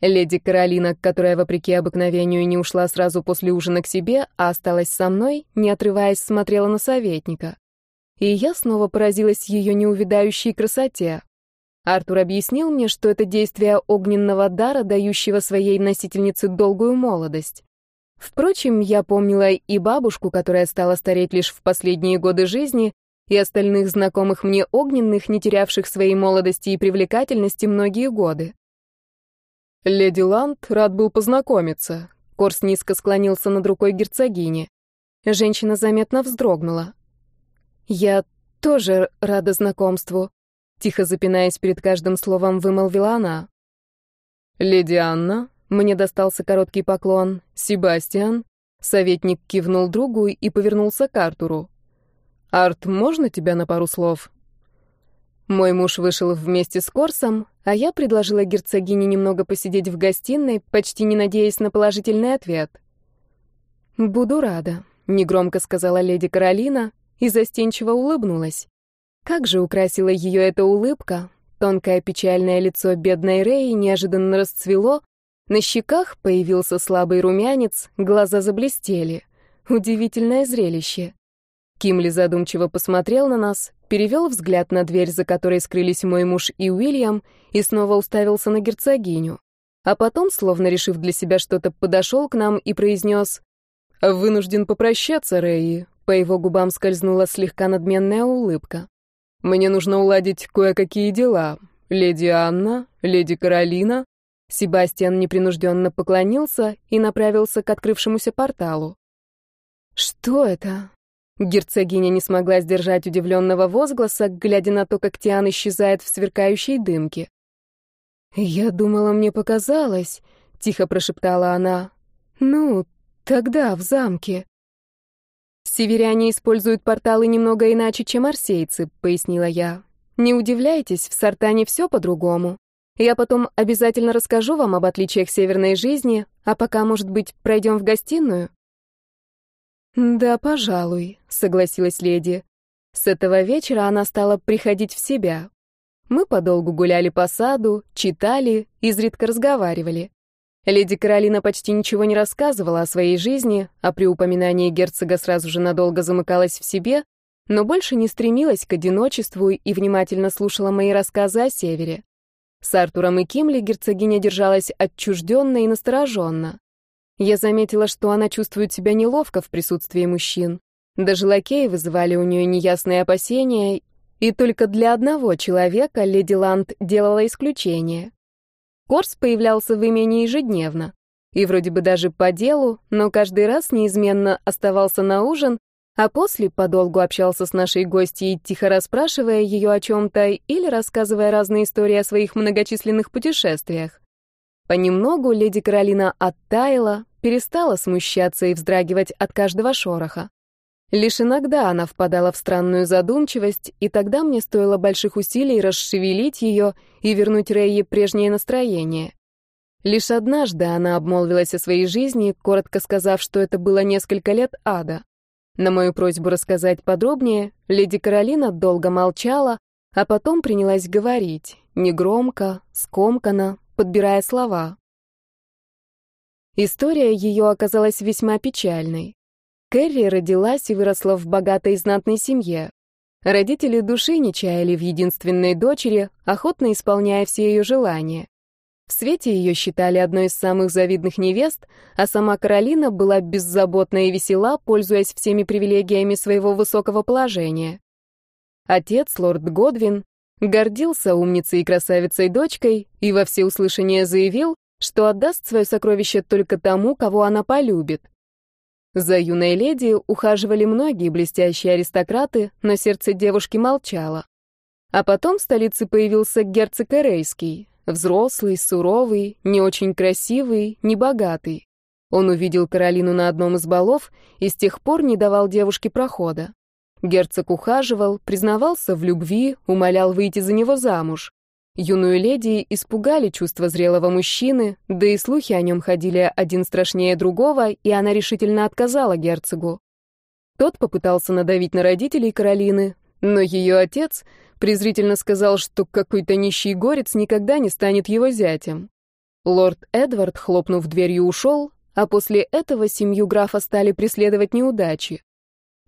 Леди Каролина, которая, вопреки обыкновению, не ушла сразу после ужина к себе, а осталась со мной, не отрываясь, смотрела на советника. И я снова поразилась ее неувидающей красоте. Артур объяснил мне, что это действие огненного дара, дающего своей носительнице долгую молодость. Впрочем, я помнила и бабушку, которая стала стареть лишь в последние годы жизни, и остальных знакомых мне огненных, не терявших своей молодости и привлекательности многие годы. Леди Ланд рад был познакомиться. Корс низко склонился над рукой герцогини. Женщина заметно вздрогнула. «Я тоже рада знакомству», — тихо запинаясь перед каждым словом, вымолвила она. «Леди Анна», — мне достался короткий поклон, «Себастьян», — советник кивнул другу и повернулся к Артуру. «Арт, можно тебя на пару слов?» Мой муж вышел вместе с Корсом, а я предложила герцогине немного посидеть в гостиной, почти не надеясь на положительный ответ. «Буду рада», — негромко сказала леди Каролина и застенчиво улыбнулась. Как же украсила ее эта улыбка, тонкое печальное лицо бедной Реи неожиданно расцвело, на щеках появился слабый румянец, глаза заблестели. Удивительное зрелище. Кимли задумчиво посмотрел на нас, перевел взгляд на дверь, за которой скрылись мой муж и Уильям, и снова уставился на герцогиню. А потом, словно решив для себя что-то, подошел к нам и произнес «Вынужден попрощаться, Рэи». По его губам скользнула слегка надменная улыбка. «Мне нужно уладить кое-какие дела. Леди Анна, леди Каролина». Себастьян непринужденно поклонился и направился к открывшемуся порталу. «Что это?» Герцогиня не смогла сдержать удивленного возгласа, глядя на то, как Тиан исчезает в сверкающей дымке. «Я думала, мне показалось», — тихо прошептала она. «Ну, тогда в замке». «Северяне используют порталы немного иначе, чем арсейцы», — пояснила я. «Не удивляйтесь, в Сартане все по-другому. Я потом обязательно расскажу вам об отличиях северной жизни, а пока, может быть, пройдем в гостиную?» «Да, пожалуй», — согласилась леди. С этого вечера она стала приходить в себя. Мы подолгу гуляли по саду, читали, изредка разговаривали. Леди Каролина почти ничего не рассказывала о своей жизни, а при упоминании герцога сразу же надолго замыкалась в себе, но больше не стремилась к одиночеству и внимательно слушала мои рассказы о севере. С Артуром и Кимли герцогиня держалась отчужденно и настороженно. Я заметила, что она чувствует себя неловко в присутствии мужчин. Даже лакеи вызывали у нее неясные опасения, и только для одного человека леди Ланд делала исключение. Корс появлялся в имении ежедневно. И вроде бы даже по делу, но каждый раз неизменно оставался на ужин, а после подолгу общался с нашей гостьей, тихо расспрашивая ее о чем-то или рассказывая разные истории о своих многочисленных путешествиях. Понемногу леди Каролина оттаяла, перестала смущаться и вздрагивать от каждого шороха. Лишь иногда она впадала в странную задумчивость, и тогда мне стоило больших усилий расшевелить ее и вернуть Рейе прежнее настроение. Лишь однажды она обмолвилась о своей жизни, коротко сказав, что это было несколько лет ада. На мою просьбу рассказать подробнее, леди Каролина долго молчала, а потом принялась говорить, негромко, скомканно, подбирая слова. История ее оказалась весьма печальной. Кэрри родилась и выросла в богатой знатной семье. Родители души не чаяли в единственной дочери, охотно исполняя все ее желания. В свете ее считали одной из самых завидных невест, а сама Каролина была беззаботна и весела, пользуясь всеми привилегиями своего высокого положения. Отец, лорд Годвин, гордился умницей и красавицей дочкой и во всеуслышание заявил, что отдаст свое сокровище только тому, кого она полюбит. За юной леди ухаживали многие блестящие аристократы, но сердце девушки молчало. А потом в столице появился герцог Эрейский, взрослый, суровый, не очень красивый, небогатый. Он увидел Каролину на одном из балов и с тех пор не давал девушке прохода. Герцог ухаживал, признавался в любви, умолял выйти за него замуж. Юную леди испугали чувства зрелого мужчины, да и слухи о нем ходили один страшнее другого, и она решительно отказала герцогу. Тот попытался надавить на родителей Каролины, но ее отец презрительно сказал, что какой-то нищий горец никогда не станет его зятем. Лорд Эдвард, хлопнув дверью, ушел, а после этого семью графа стали преследовать неудачи.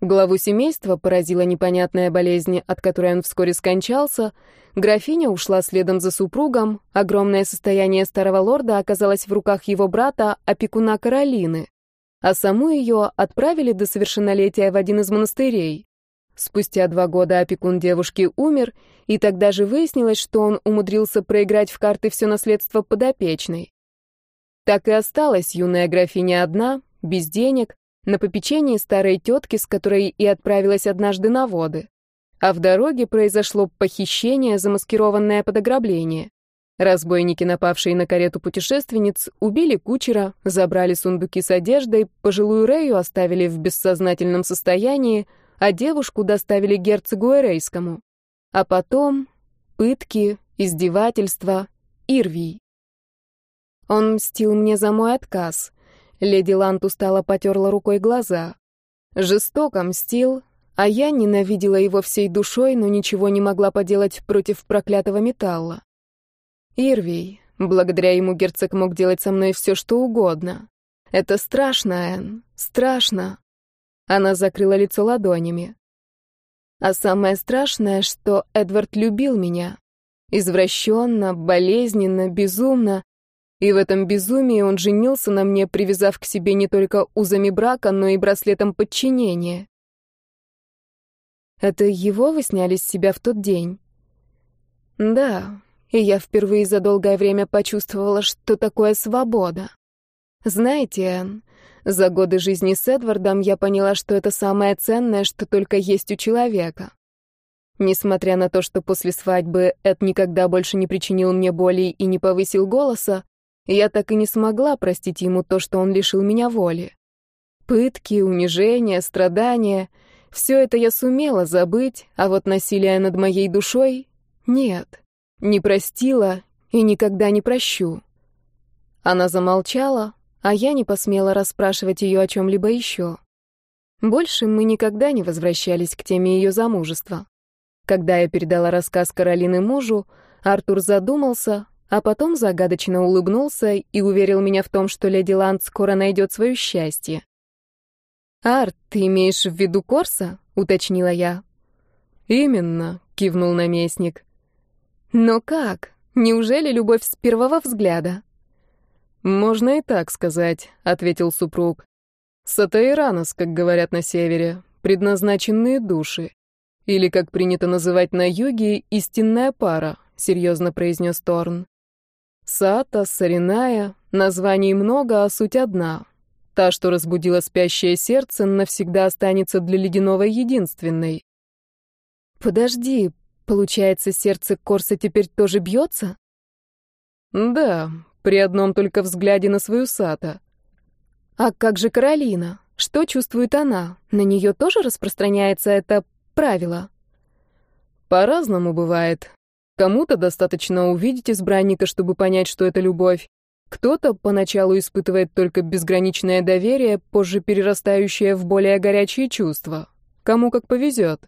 Главу семейства поразила непонятная болезнь, от которой он вскоре скончался. Графиня ушла следом за супругом. Огромное состояние старого лорда оказалось в руках его брата, опекуна Каролины. А саму ее отправили до совершеннолетия в один из монастырей. Спустя два года опекун девушки умер, и тогда же выяснилось, что он умудрился проиграть в карты все наследство подопечной. Так и осталась юная графиня одна, без денег, на попечении старой тетки, с которой и отправилась однажды на воды. А в дороге произошло похищение, замаскированное под ограбление. Разбойники, напавшие на карету путешественниц, убили кучера, забрали сундуки с одеждой, пожилую Рею оставили в бессознательном состоянии, а девушку доставили герцогу Эрейскому. А потом пытки, издевательства, Ирвий. Он мстил мне за мой отказ. Леди Лант устало потерла рукой глаза. Жестоко мстил, а я ненавидела его всей душой, но ничего не могла поделать против проклятого металла. Ирвий. Благодаря ему герцог мог делать со мной все, что угодно. Это страшно, Энн. Страшно. Она закрыла лицо ладонями. А самое страшное, что Эдвард любил меня. Извращенно, болезненно, безумно. И в этом безумии он женился на мне, привязав к себе не только узами брака, но и браслетом подчинения. Это его вы сняли с себя в тот день? Да, и я впервые за долгое время почувствовала, что такое свобода. Знаете, Энн, за годы жизни с Эдвардом я поняла, что это самое ценное, что только есть у человека. Несмотря на то, что после свадьбы Эд никогда больше не причинил мне боли и не повысил голоса, я так и не смогла простить ему то, что он лишил меня воли. Пытки, унижения, страдания — все это я сумела забыть, а вот насилие над моей душой — нет. Не простила и никогда не прощу. Она замолчала, а я не посмела расспрашивать ее о чем-либо еще. Больше мы никогда не возвращались к теме ее замужества. Когда я передала рассказ Каролины мужу, Артур задумался, а потом загадочно улыбнулся и уверил меня в том, что леди Ланд скоро найдет свое счастье. «Арт, ты имеешь в виду Корса?» — уточнила я. «Именно», — кивнул наместник. Но как? Неужели любовь с первого взгляда? Можно и так сказать, ответил супруг. Сатаиранос, как говорят на севере, предназначенные души. Или, как принято называть на юге, истинная пара, серьезно произнес Торн. Сата, Сариная, названий много, а суть одна. Та, что разбудила спящее сердце, навсегда останется для ледяного единственной. Подожди, Получается, сердце Корса теперь тоже бьется? Да, при одном только взгляде на свою Сата. А как же Каролина? Что чувствует она? На нее тоже распространяется это правило? По-разному бывает. Кому-то достаточно увидеть избранника, чтобы понять, что это любовь. Кто-то поначалу испытывает только безграничное доверие, позже перерастающее в более горячие чувства. Кому как повезет.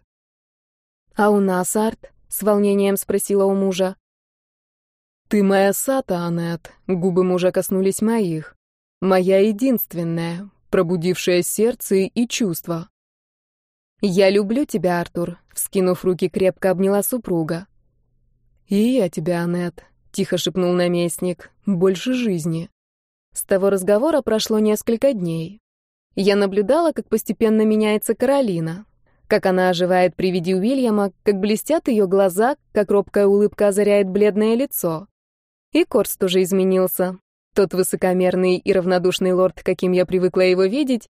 «А у нас, Арт?» — с волнением спросила у мужа. «Ты моя сата, Анет», — губы мужа коснулись моих. «Моя единственная, пробудившая сердце и чувства». «Я люблю тебя, Артур», — вскинув руки, крепко обняла супруга. «И я тебя, Анет», — тихо шепнул наместник, — «больше жизни». С того разговора прошло несколько дней. Я наблюдала, как постепенно меняется Каролина как она оживает при виде Уильяма, как блестят ее глаза, как робкая улыбка озаряет бледное лицо. И Корс тоже изменился. Тот высокомерный и равнодушный лорд, каким я привыкла его видеть,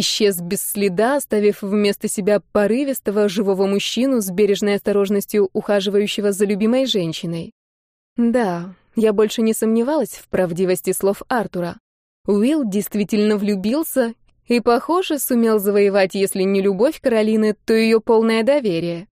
исчез без следа, оставив вместо себя порывистого, живого мужчину с бережной осторожностью ухаживающего за любимой женщиной. Да, я больше не сомневалась в правдивости слов Артура. Уилл действительно влюбился и, похоже, сумел завоевать, если не любовь Каролины, то ее полное доверие.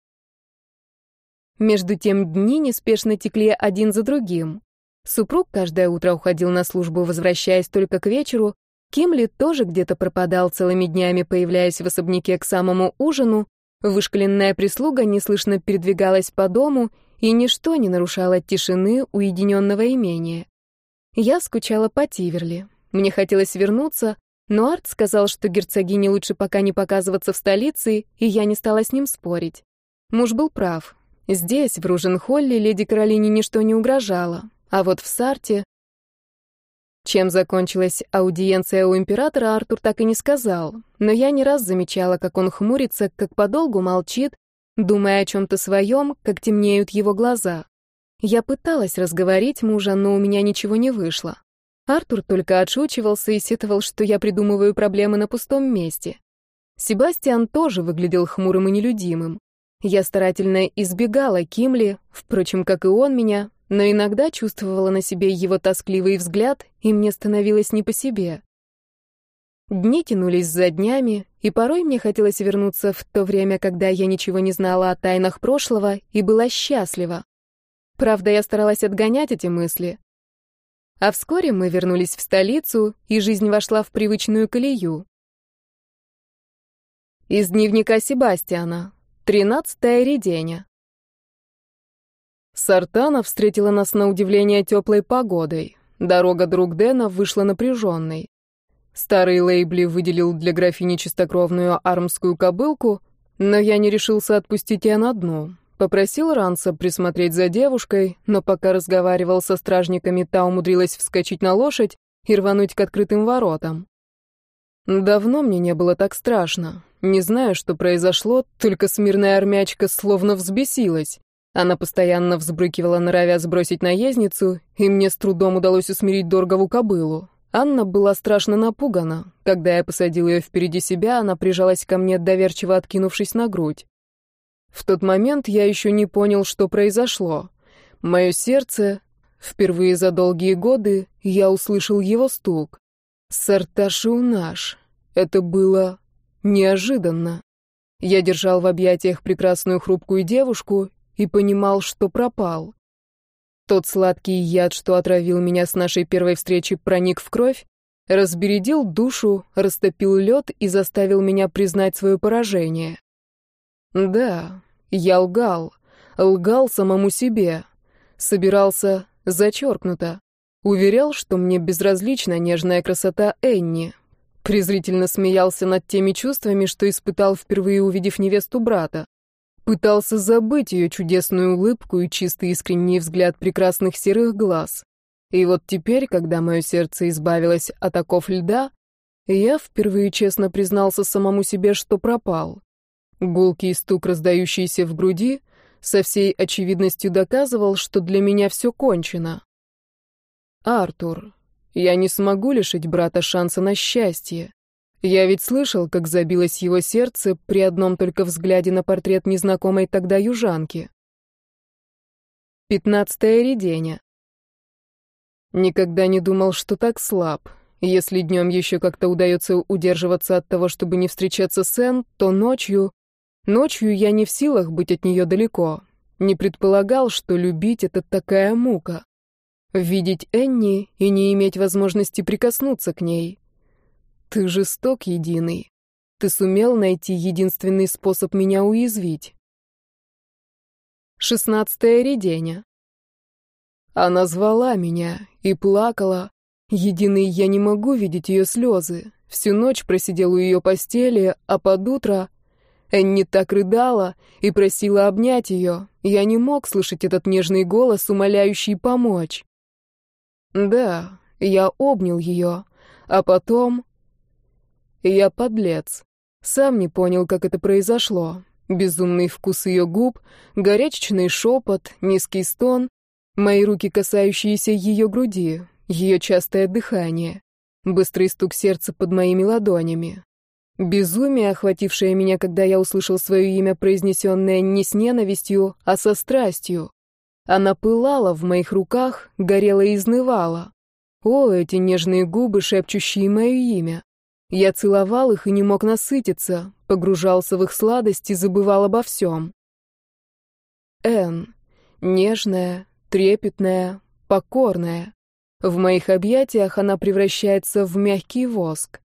Между тем дни неспешно текли один за другим. Супруг каждое утро уходил на службу, возвращаясь только к вечеру. Кимли тоже где-то пропадал целыми днями, появляясь в особняке к самому ужину. Вышкаленная прислуга неслышно передвигалась по дому, и ничто не нарушало тишины уединенного имения. Я скучала по Тиверли. Мне хотелось вернуться, но Арт сказал, что герцогине лучше пока не показываться в столице, и я не стала с ним спорить. Муж был прав. Здесь, в Руженхолле, леди Каролине ничто не угрожало. А вот в Сарте... Чем закончилась аудиенция у императора, Артур так и не сказал. Но я не раз замечала, как он хмурится, как подолгу молчит, думая о чем-то своем, как темнеют его глаза. Я пыталась разговорить мужа, но у меня ничего не вышло. Артур только отшучивался и сетовал, что я придумываю проблемы на пустом месте. Себастьян тоже выглядел хмурым и нелюдимым. Я старательно избегала Кимли, впрочем, как и он меня, но иногда чувствовала на себе его тоскливый взгляд, и мне становилось не по себе. Дни тянулись за днями, и порой мне хотелось вернуться в то время, когда я ничего не знала о тайнах прошлого и была счастлива. Правда, я старалась отгонять эти мысли. А вскоре мы вернулись в столицу, и жизнь вошла в привычную колею. Из дневника Себастьяна. Тринадцатая реденя. Сартана встретила нас на удивление теплой погодой. Дорога друг Дэна вышла напряженной. Старый Лейбли выделил для графини чистокровную армскую кобылку, но я не решился отпустить ее на дно. Попросил Ранса присмотреть за девушкой, но пока разговаривал со стражниками, та умудрилась вскочить на лошадь и рвануть к открытым воротам. Давно мне не было так страшно. Не знаю, что произошло, только смирная армячка словно взбесилась. Она постоянно взбрыкивала, норовя сбросить наездницу, и мне с трудом удалось усмирить Доргову кобылу. Анна была страшно напугана. Когда я посадил ее впереди себя, она прижалась ко мне, доверчиво откинувшись на грудь. В тот момент я еще не понял, что произошло. Мое сердце... Впервые за долгие годы я услышал его стук. Сарташу наш. Это было неожиданно. Я держал в объятиях прекрасную хрупкую девушку и понимал, что пропал. Тот сладкий яд, что отравил меня с нашей первой встречи, проник в кровь, разбередил душу, растопил лед и заставил меня признать свое поражение. Да, я лгал. Лгал самому себе. Собирался зачеркнуто. Уверял, что мне безразлична нежная красота Энни. Презрительно смеялся над теми чувствами, что испытал, впервые увидев невесту брата. Пытался забыть ее чудесную улыбку и чистый искренний взгляд прекрасных серых глаз. И вот теперь, когда мое сердце избавилось от оков льда, я впервые честно признался самому себе, что пропал. Гулкий стук, раздающийся в груди, со всей очевидностью доказывал, что для меня все кончено. «Артур, я не смогу лишить брата шанса на счастье. Я ведь слышал, как забилось его сердце при одном только взгляде на портрет незнакомой тогда южанки. Пятнадцатое реденя. Никогда не думал, что так слаб. Если днем еще как-то удается удерживаться от того, чтобы не встречаться с Энн, то ночью... Ночью я не в силах быть от нее далеко. Не предполагал, что любить — это такая мука. Видеть Энни и не иметь возможности прикоснуться к ней. Ты жесток, единый. Ты сумел найти единственный способ меня уязвить. Шестнадцатое реденя. Она звала меня и плакала. Единый я не могу видеть ее слезы. Всю ночь просидел у ее постели, а под утро Энни так рыдала и просила обнять ее. Я не мог слышать этот нежный голос, умоляющий помочь. Да, я обнял ее, а потом... Я подлец. Сам не понял, как это произошло. Безумный вкус ее губ, горячечный шепот, низкий стон, мои руки, касающиеся ее груди, ее частое дыхание, быстрый стук сердца под моими ладонями. Безумие, охватившее меня, когда я услышал свое имя, произнесенное не с ненавистью, а со страстью. Она пылала в моих руках, горела и изнывала. О, эти нежные губы, шепчущие мое имя. Я целовал их и не мог насытиться, погружался в их сладость и забывал обо всем. Эн, нежная, трепетная, покорная. В моих объятиях она превращается в мягкий воск.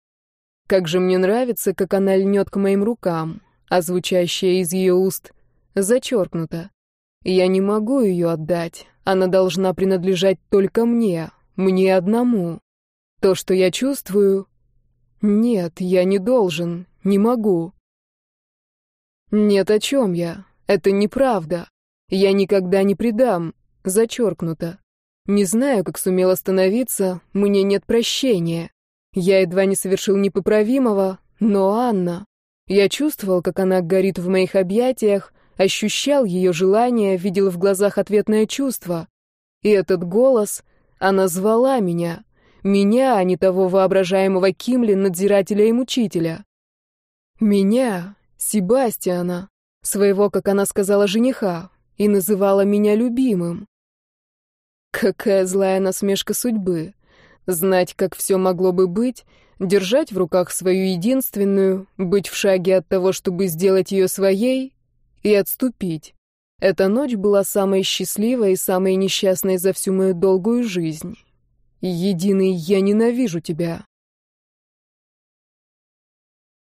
Как же мне нравится, как она льнет к моим рукам, а звучащее из ее уст зачеркнуто. Я не могу ее отдать, она должна принадлежать только мне, мне одному. То, что я чувствую... Нет, я не должен, не могу. Нет, о чем я? Это неправда. Я никогда не предам, зачеркнуто. Не знаю, как сумел остановиться, мне нет прощения. Я едва не совершил непоправимого, но Анна... Я чувствовал, как она горит в моих объятиях, ощущал ее желание, видел в глазах ответное чувство. И этот голос, она звала меня, Меня, а не того воображаемого Кимли, надзирателя и мучителя. Меня, Себастьяна, своего, как она сказала, жениха, и называла меня любимым. Какая злая насмешка судьбы. Знать, как все могло бы быть, держать в руках свою единственную, быть в шаге от того, чтобы сделать ее своей, и отступить. Эта ночь была самой счастливой и самой несчастной за всю мою долгую жизнь. Единый, я ненавижу тебя.